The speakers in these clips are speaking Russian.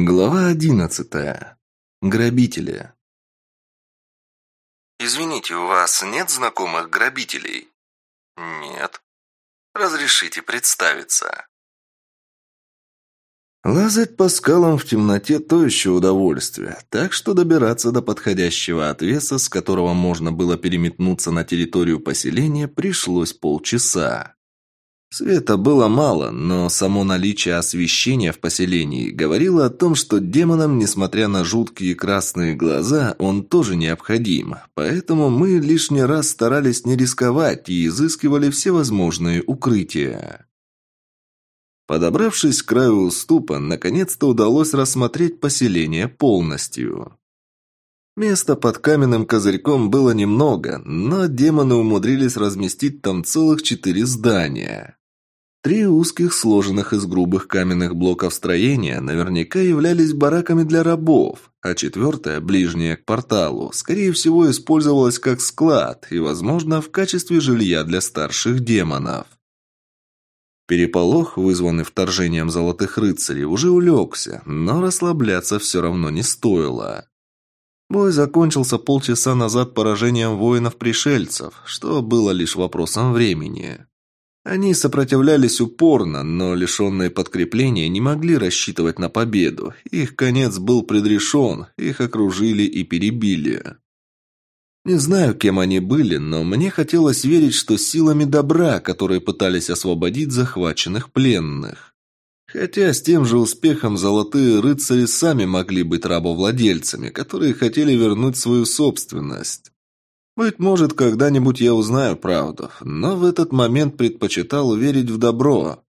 Глава одиннадцатая. Грабители. «Извините, у вас нет знакомых грабителей?» «Нет». «Разрешите представиться». Лазать по скалам в темноте – то еще удовольствие, так что добираться до подходящего отвеса, с которого можно было переметнуться на территорию поселения, пришлось полчаса. Света было мало, но само наличие освещения в поселении говорило о том, что демонам, несмотря на жуткие красные глаза, он тоже необходим. Поэтому мы лишний раз старались не рисковать и изыскивали всевозможные укрытия. Подобравшись к краю уступа, наконец-то удалось рассмотреть поселение полностью. Места под каменным козырьком было немного, но демоны умудрились разместить там целых четыре здания. Три узких, сложенных из грубых каменных блоков строения, наверняка являлись бараками для рабов, а четвертое, ближнее к порталу, скорее всего, использовалось как склад и, возможно, в качестве жилья для старших демонов. Переполох, вызванный вторжением золотых рыцарей, уже улегся, но расслабляться все равно не стоило. Бой закончился полчаса назад поражением воинов-пришельцев, что было лишь вопросом времени. Они сопротивлялись упорно, но лишенные подкрепления не могли рассчитывать на победу. Их конец был предрешен, их окружили и перебили. Не знаю, кем они были, но мне хотелось верить, что силами добра, которые пытались освободить захваченных пленных. Хотя с тем же успехом золотые рыцари сами могли быть рабовладельцами, которые хотели вернуть свою собственность. Быть может, когда-нибудь я узнаю правду, но в этот момент предпочитал верить в добро.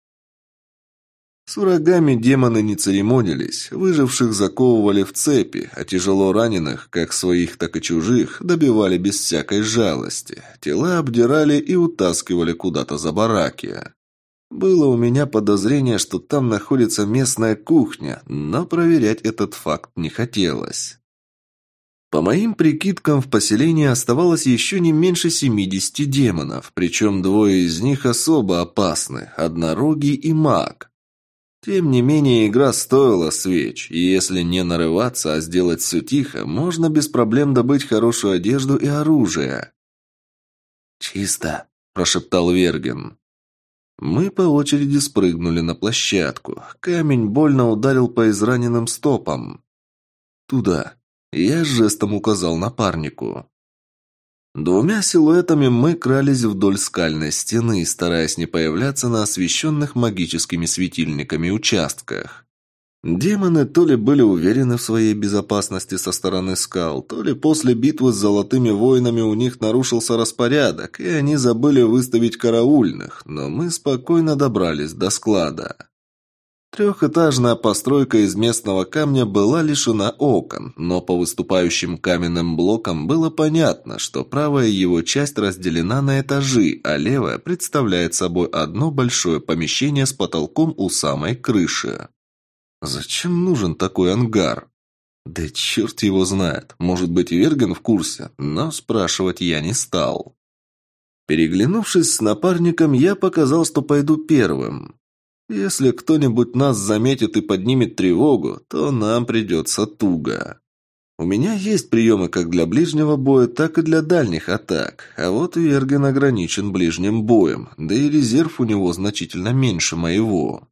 С врагами демоны не церемонились, выживших заковывали в цепи, а тяжело раненых, как своих, так и чужих, добивали без всякой жалости. Тела обдирали и утаскивали куда-то за бараки. Было у меня подозрение, что там находится местная кухня, но проверять этот факт не хотелось. По моим прикидкам, в поселении оставалось еще не меньше 70 демонов, причем двое из них особо опасны – однорогий и маг. Тем не менее, игра стоила свеч, и если не нарываться, а сделать все тихо, можно без проблем добыть хорошую одежду и оружие. «Чисто», – прошептал Верген. Мы по очереди спрыгнули на площадку. Камень больно ударил по израненным стопам. «Туда», я жестом указал напарнику. Двумя силуэтами мы крались вдоль скальной стены, стараясь не появляться на освещенных магическими светильниками участках. Демоны то ли были уверены в своей безопасности со стороны скал, то ли после битвы с золотыми воинами у них нарушился распорядок, и они забыли выставить караульных, но мы спокойно добрались до склада. Трехэтажная постройка из местного камня была лишена окон, но по выступающим каменным блокам было понятно, что правая его часть разделена на этажи, а левая представляет собой одно большое помещение с потолком у самой крыши. Зачем нужен такой ангар? Да черт его знает. Может быть, Верген в курсе, но спрашивать я не стал. Переглянувшись с напарником, я показал, что пойду первым. Если кто-нибудь нас заметит и поднимет тревогу, то нам придется туго. У меня есть приемы как для ближнего боя, так и для дальних атак, а вот Верген ограничен ближним боем, да и резерв у него значительно меньше моего.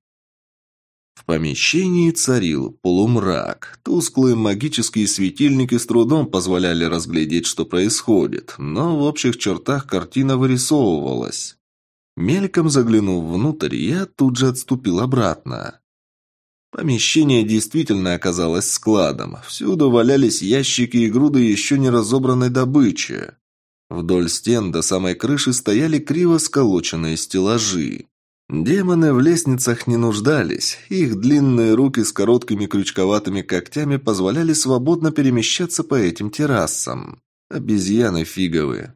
В помещении царил полумрак. Тусклые магические светильники с трудом позволяли разглядеть, что происходит, но в общих чертах картина вырисовывалась. Мельком заглянув внутрь, я тут же отступил обратно. Помещение действительно оказалось складом. Всюду валялись ящики и груды еще не разобранной добычи. Вдоль стен до самой крыши стояли криво сколоченные стеллажи. Демоны в лестницах не нуждались. Их длинные руки с короткими крючковатыми когтями позволяли свободно перемещаться по этим террасам. Обезьяны фиговые.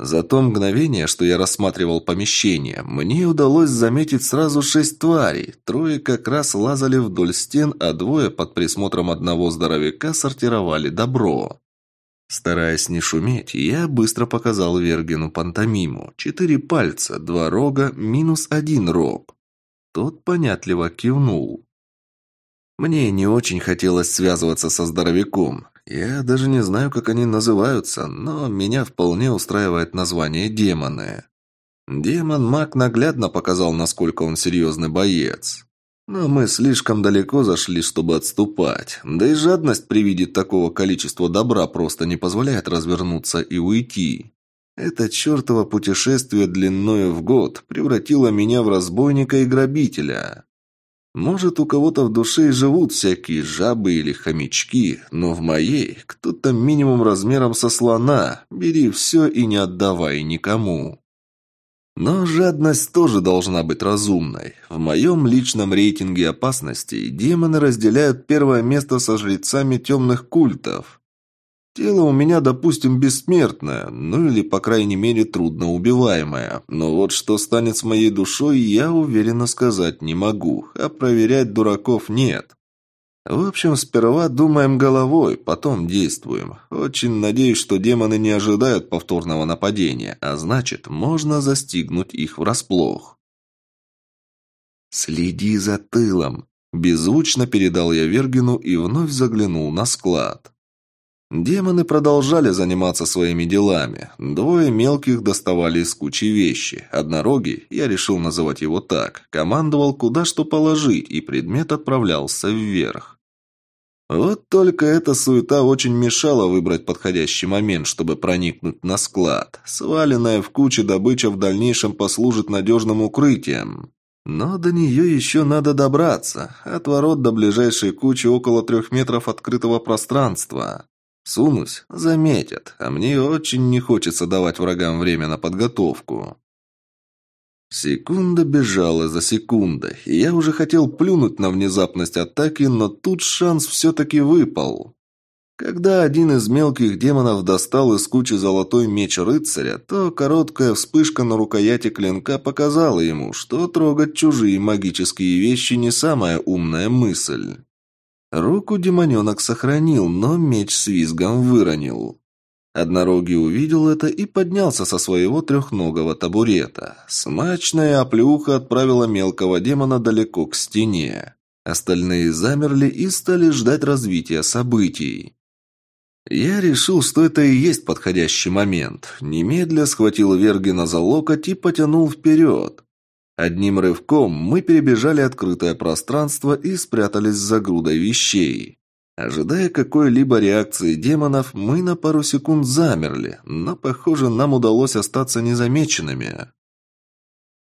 За то мгновение, что я рассматривал помещение, мне удалось заметить сразу шесть тварей. Трое как раз лазали вдоль стен, а двое под присмотром одного здоровяка сортировали добро. Стараясь не шуметь, я быстро показал Вергину пантомиму. Четыре пальца, два рога, минус один рог. Тот понятливо кивнул. Мне не очень хотелось связываться со здоровяком. Я даже не знаю, как они называются, но меня вполне устраивает название «демоны». Демон-маг наглядно показал, насколько он серьезный боец. Но мы слишком далеко зашли, чтобы отступать. Да и жадность при виде такого количества добра просто не позволяет развернуться и уйти. Это чертово путешествие длиною в год превратило меня в разбойника и грабителя. Может, у кого-то в душе и живут всякие жабы или хомячки, но в моей кто-то минимум размером со слона. Бери все и не отдавай никому. Но жадность тоже должна быть разумной. В моем личном рейтинге опасностей демоны разделяют первое место со жрецами темных культов. Тело у меня, допустим, бессмертное, ну или, по крайней мере, трудноубиваемое. Но вот что станет с моей душой, я уверенно сказать не могу, а проверять дураков нет. В общем, сперва думаем головой, потом действуем. Очень надеюсь, что демоны не ожидают повторного нападения, а значит, можно застигнуть их врасплох. «Следи за тылом», – беззвучно передал я Вергину и вновь заглянул на склад. Демоны продолжали заниматься своими делами. Двое мелких доставали из кучи вещи. Однорогий, я решил называть его так, командовал, куда что положить, и предмет отправлялся вверх. Вот только эта суета очень мешала выбрать подходящий момент, чтобы проникнуть на склад. Сваленная в куче добыча в дальнейшем послужит надежным укрытием. Но до нее еще надо добраться. От ворот до ближайшей кучи около трех метров открытого пространства. Сунусь, заметят, а мне очень не хочется давать врагам время на подготовку. Секунда бежала за секундой, и я уже хотел плюнуть на внезапность атаки, но тут шанс все-таки выпал. Когда один из мелких демонов достал из кучи золотой меч рыцаря, то короткая вспышка на рукояти клинка показала ему, что трогать чужие магические вещи не самая умная мысль. Руку демоненок сохранил, но меч с визгом выронил. Однорогий увидел это и поднялся со своего трехногого табурета. Смачная оплюха отправила мелкого демона далеко к стене. Остальные замерли и стали ждать развития событий. Я решил, что это и есть подходящий момент. Немедля схватил Вергина за локоть и потянул вперед. Одним рывком мы перебежали открытое пространство и спрятались за грудой вещей. Ожидая какой-либо реакции демонов, мы на пару секунд замерли, но, похоже, нам удалось остаться незамеченными.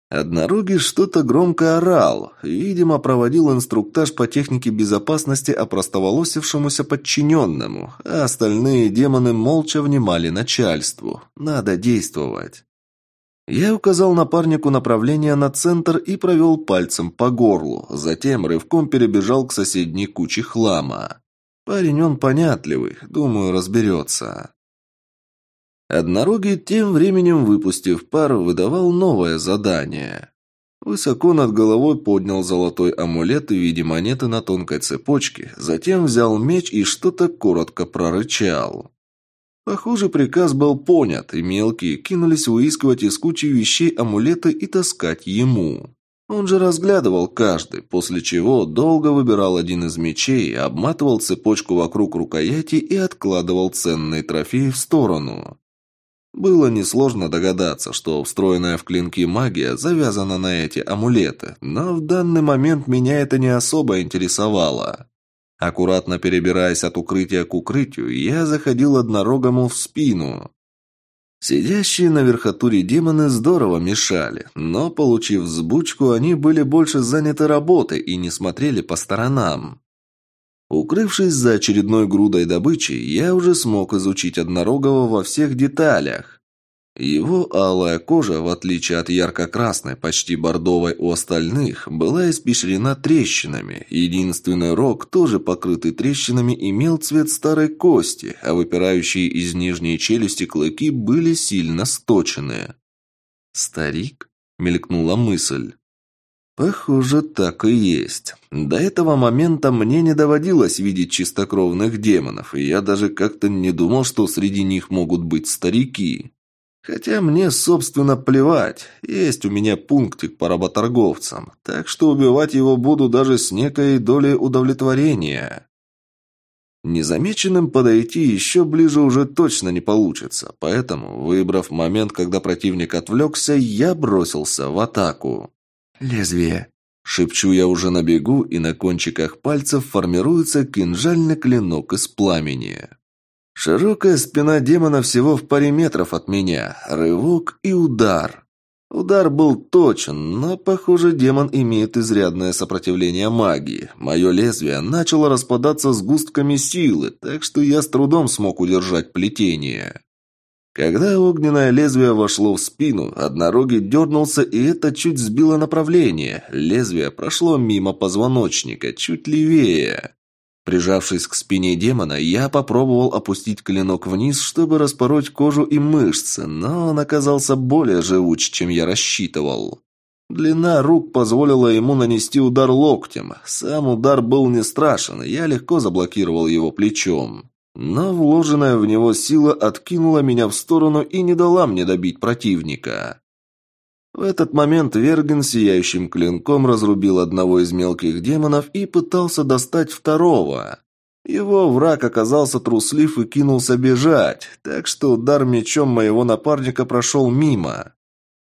Однорогий что-то громко орал, видимо, проводил инструктаж по технике безопасности опростоволосившемуся подчиненному, а остальные демоны молча внимали начальству. Надо действовать. Я указал напарнику направление на центр и провел пальцем по горлу, затем рывком перебежал к соседней куче хлама. Парень он понятливый, думаю, разберется. Однорогий тем временем, выпустив пар, выдавал новое задание. Высоко над головой поднял золотой амулет в виде монеты на тонкой цепочке, затем взял меч и что-то коротко прорычал. Похоже, приказ был понят, и мелкие кинулись выискивать из кучи вещей амулеты и таскать ему. Он же разглядывал каждый, после чего долго выбирал один из мечей, обматывал цепочку вокруг рукояти и откладывал ценные трофеи в сторону. Было несложно догадаться, что встроенная в клинки магия завязана на эти амулеты, но в данный момент меня это не особо интересовало. Аккуратно перебираясь от укрытия к укрытию, я заходил однорогому в спину. Сидящие на верхотуре демоны здорово мешали, но, получив взбучку, они были больше заняты работой и не смотрели по сторонам. Укрывшись за очередной грудой добычи, я уже смог изучить однорогого во всех деталях. Его алая кожа, в отличие от ярко-красной, почти бордовой у остальных, была испещрена трещинами. Единственный рог, тоже покрытый трещинами, имел цвет старой кости, а выпирающие из нижней челюсти клыки были сильно сточены. «Старик?» – мелькнула мысль. Похоже, так и есть. До этого момента мне не доводилось видеть чистокровных демонов, и я даже как-то не думал, что среди них могут быть старики. Хотя мне, собственно, плевать. Есть у меня пунктик по работорговцам, так что убивать его буду даже с некой долей удовлетворения. Незамеченным подойти еще ближе уже точно не получится, поэтому, выбрав момент, когда противник отвлекся, я бросился в атаку. «Лезвие!» Шепчу я уже на бегу, и на кончиках пальцев формируется кинжальный клинок из пламени. Широкая спина демона всего в паре метров от меня, рывок и удар. Удар был точен, но, похоже, демон имеет изрядное сопротивление магии. Мое лезвие начало распадаться сгустками силы, так что я с трудом смог удержать плетение. Когда огненное лезвие вошло в спину, однорогий дернулся, и это чуть сбило направление. Лезвие прошло мимо позвоночника, чуть левее. Прижавшись к спине демона, я попробовал опустить клинок вниз, чтобы распороть кожу и мышцы, но он оказался более живуч, чем я рассчитывал. Длина рук позволила ему нанести удар локтем. Сам удар был не страшен, я легко заблокировал его плечом. Но вложенная в него сила откинула меня в сторону и не дала мне добить противника. В этот момент Верген сияющим клинком разрубил одного из мелких демонов и пытался достать второго. Его враг оказался труслив и кинулся бежать, так что удар мечом моего напарника прошел мимо.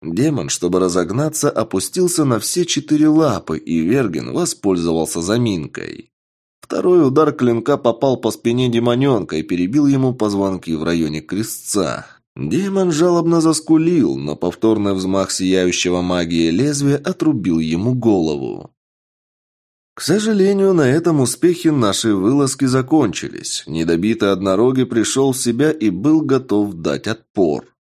Демон, чтобы разогнаться, опустился на все четыре лапы, и Верген воспользовался заминкой. Второй удар клинка попал по спине демоненка и перебил ему позвонки в районе крестца. Демон жалобно заскулил, но повторный взмах сияющего магии лезвия отрубил ему голову. К сожалению, на этом успехи нашей вылазки закончились. Недобитый однорогий пришел в себя и был готов дать отпор.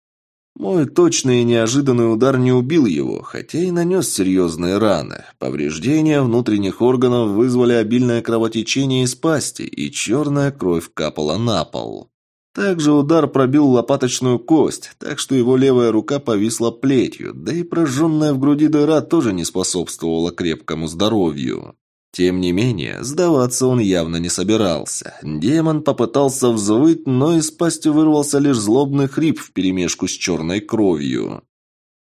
Мой точный и неожиданный удар не убил его, хотя и нанес серьезные раны. Повреждения внутренних органов вызвали обильное кровотечение из пасти, и черная кровь капала на пол. Также удар пробил лопаточную кость, так что его левая рука повисла плетью, да и прожженная в груди дыра тоже не способствовала крепкому здоровью. Тем не менее, сдаваться он явно не собирался. Демон попытался взвыть, но из пасти вырвался лишь злобный хрип вперемешку с черной кровью.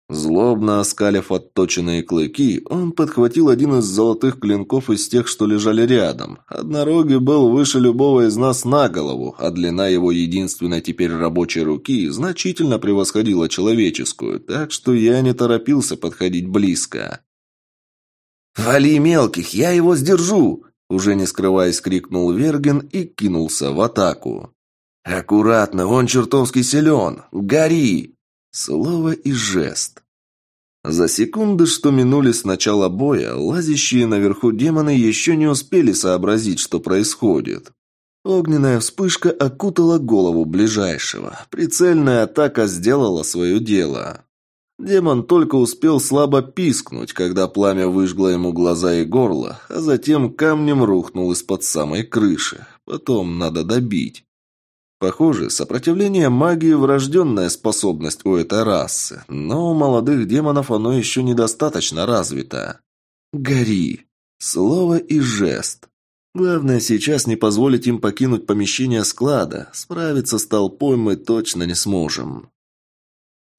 Злобно оскалив отточенные клыки, он подхватил один из золотых клинков из тех, что лежали рядом. Однорогий был выше любого из нас на голову, а длина его единственной теперь рабочей руки значительно превосходила человеческую, так что я не торопился подходить близко. «Вали мелких, я его сдержу!» Уже не скрываясь, крикнул Верген и кинулся в атаку. «Аккуратно, он чертовски силен! Гори!» Слово и жест. За секунды, что минули с начала боя, лазящие наверху демоны еще не успели сообразить, что происходит. Огненная вспышка окутала голову ближайшего. Прицельная атака сделала свое дело. Демон только успел слабо пискнуть, когда пламя выжгло ему глаза и горло, а затем камнем рухнул из-под самой крыши. Потом надо добить. Похоже, сопротивление магии – врожденная способность у этой расы, но у молодых демонов оно еще недостаточно развито. «Гори!» Слово и жест. Главное сейчас не позволить им покинуть помещение склада. Справиться с толпой мы точно не сможем.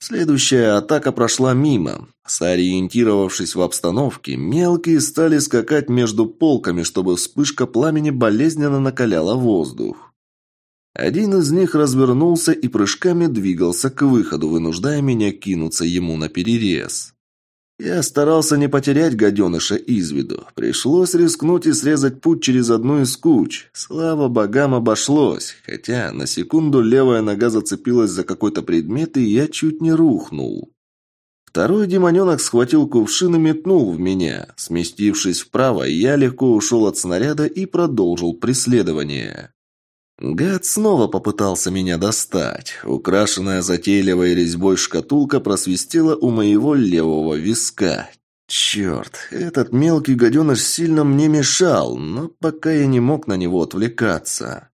Следующая атака прошла мимо. Сориентировавшись в обстановке, мелкие стали скакать между полками, чтобы вспышка пламени болезненно накаляла воздух. Один из них развернулся и прыжками двигался к выходу, вынуждая меня кинуться ему на перерез. Я старался не потерять гаденыша из виду. Пришлось рискнуть и срезать путь через одну из куч. Слава богам обошлось, хотя на секунду левая нога зацепилась за какой-то предмет, и я чуть не рухнул. Второй демоненок схватил кувшин и метнул в меня. Сместившись вправо, я легко ушел от снаряда и продолжил преследование. Гад снова попытался меня достать. Украшенная затейливой резьбой шкатулка просвистела у моего левого виска. Черт, этот мелкий гаденыш сильно мне мешал, но пока я не мог на него отвлекаться.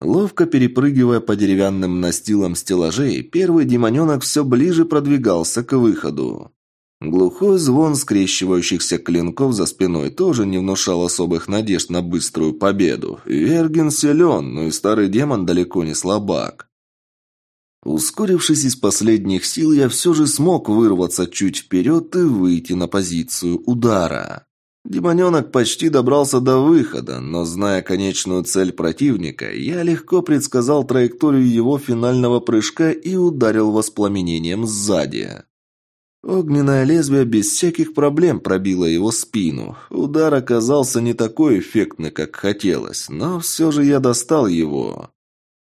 Ловко перепрыгивая по деревянным настилам стеллажей, первый демоненок все ближе продвигался к выходу. Глухой звон скрещивающихся клинков за спиной тоже не внушал особых надежд на быструю победу. Верген силен, но и старый демон далеко не слабак. Ускорившись из последних сил, я все же смог вырваться чуть вперед и выйти на позицию удара. Демоненок почти добрался до выхода, но, зная конечную цель противника, я легко предсказал траекторию его финального прыжка и ударил воспламенением сзади. Огненное лезвие без всяких проблем пробило его спину. Удар оказался не такой эффектный, как хотелось, но все же я достал его.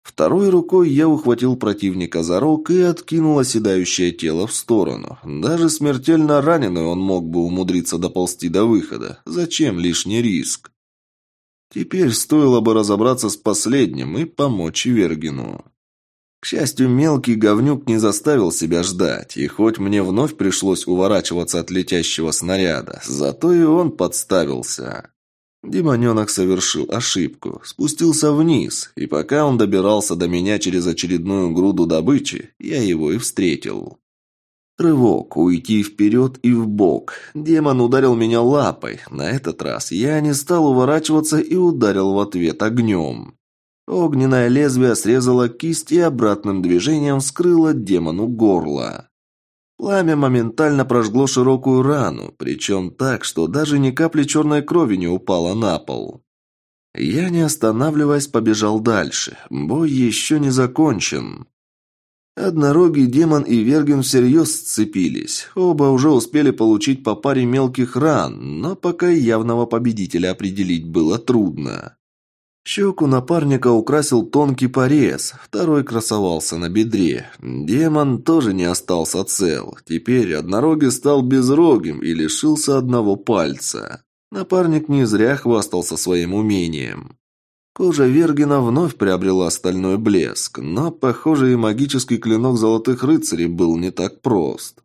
Второй рукой я ухватил противника за рог и откинул оседающее тело в сторону. Даже смертельно раненый он мог бы умудриться доползти до выхода. Зачем лишний риск? Теперь стоило бы разобраться с последним и помочь Вергину. Счастью, мелкий говнюк не заставил себя ждать, и хоть мне вновь пришлось уворачиваться от летящего снаряда, зато и он подставился. Демоненок совершил ошибку, спустился вниз, и пока он добирался до меня через очередную груду добычи, я его и встретил. Рывок, уйти вперед и вбок. Демон ударил меня лапой. На этот раз я не стал уворачиваться и ударил в ответ огнем. Огненное лезвие срезало кисть и обратным движением вскрыло демону горло. Пламя моментально прожгло широкую рану, причем так, что даже ни капли черной крови не упала на пол. Я, не останавливаясь, побежал дальше. Бой еще не закончен. Однорогий демон и Верген всерьез сцепились. Оба уже успели получить по паре мелких ран, но пока явного победителя определить было трудно. Щеку напарника украсил тонкий порез, второй красовался на бедре. Демон тоже не остался цел. Теперь однорогий стал безрогим и лишился одного пальца. Напарник не зря хвастался своим умением. Кожа Вергина вновь приобрела стальной блеск, но, похоже, и магический клинок золотых рыцарей был не так прост.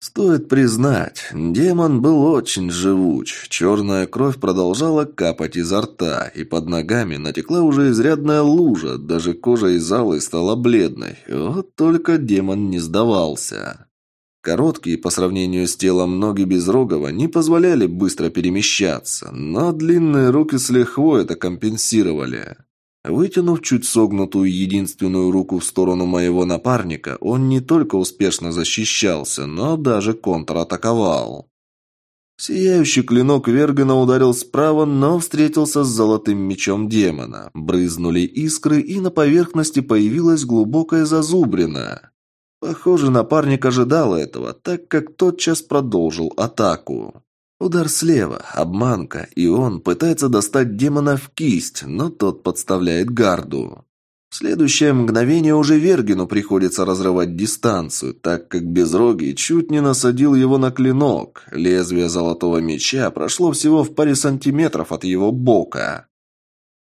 Стоит признать, демон был очень живуч. Черная кровь продолжала капать изо рта, и под ногами натекла уже изрядная лужа, даже кожа из залы стала бледной. Вот только демон не сдавался. Короткие по сравнению с телом ноги Безрогова не позволяли быстро перемещаться, но длинные руки с лихвой это компенсировали. Вытянув чуть согнутую единственную руку в сторону моего напарника, он не только успешно защищался, но даже контратаковал. Сияющий клинок Вергана ударил справа, но встретился с золотым мечом демона. Брызнули искры, и на поверхности появилась глубокая зазубрина. Похоже, напарник ожидал этого, так как тотчас продолжил атаку. Удар слева, обманка, и он пытается достать демона в кисть, но тот подставляет гарду. В следующее мгновение уже Вергину приходится разрывать дистанцию, так как Безрогий чуть не насадил его на клинок. Лезвие золотого меча прошло всего в паре сантиметров от его бока.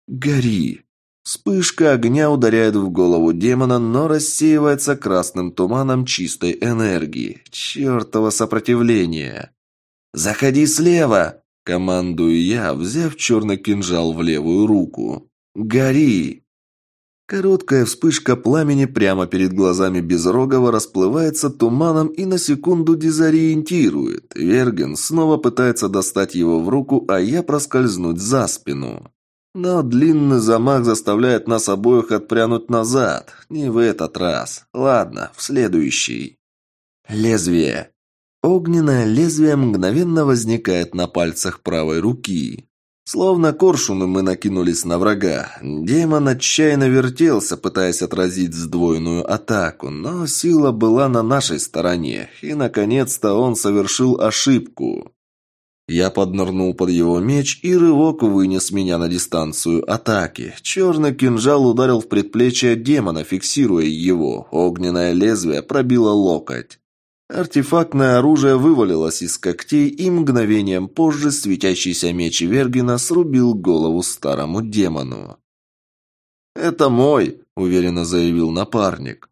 «Гори!» Вспышка огня ударяет в голову демона, но рассеивается красным туманом чистой энергии. Чертово сопротивление! «Заходи слева!» – командую я, взяв черный кинжал в левую руку. «Гори!» Короткая вспышка пламени прямо перед глазами Безрогова расплывается туманом и на секунду дезориентирует. Верген снова пытается достать его в руку, а я проскользнуть за спину. Но длинный замах заставляет нас обоих отпрянуть назад. Не в этот раз. Ладно, в следующий. Лезвие. Огненное лезвие мгновенно возникает на пальцах правой руки. Словно коршуны мы накинулись на врага. Демон отчаянно вертелся, пытаясь отразить сдвоенную атаку, но сила была на нашей стороне, и, наконец-то, он совершил ошибку. Я поднырнул под его меч, и рывок вынес меня на дистанцию атаки. Черный кинжал ударил в предплечье демона, фиксируя его. Огненное лезвие пробило локоть. Артефактное оружие вывалилось из когтей, и мгновением позже светящийся меч Вергина срубил голову старому демону. «Это мой», — уверенно заявил напарник.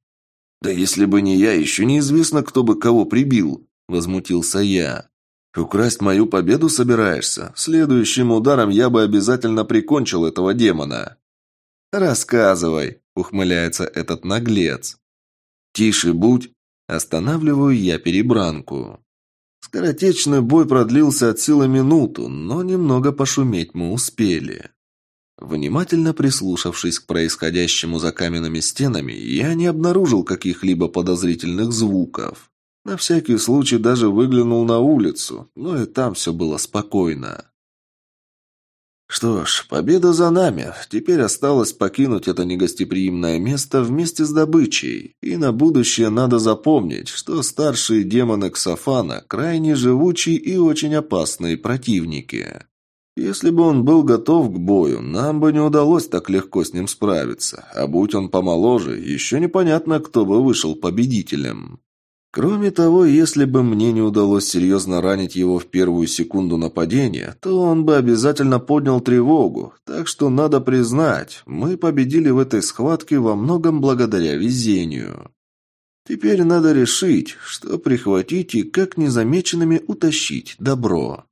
«Да если бы не я, еще неизвестно, кто бы кого прибил», — возмутился я. «Украсть мою победу собираешься? Следующим ударом я бы обязательно прикончил этого демона». «Рассказывай», — ухмыляется этот наглец. «Тише будь», Останавливаю я перебранку. Скоротечный бой продлился от силы минуту, но немного пошуметь мы успели. Внимательно прислушавшись к происходящему за каменными стенами, я не обнаружил каких-либо подозрительных звуков. На всякий случай даже выглянул на улицу, но и там все было спокойно. Что ж, победа за нами. Теперь осталось покинуть это негостеприимное место вместе с добычей. И на будущее надо запомнить, что старшие демоны Ксофана крайне живучие и очень опасные противники. Если бы он был готов к бою, нам бы не удалось так легко с ним справиться. А будь он помоложе, еще непонятно, кто бы вышел победителем. Кроме того, если бы мне не удалось серьезно ранить его в первую секунду нападения, то он бы обязательно поднял тревогу. Так что надо признать, мы победили в этой схватке во многом благодаря везению. Теперь надо решить, что прихватить и как незамеченными утащить добро.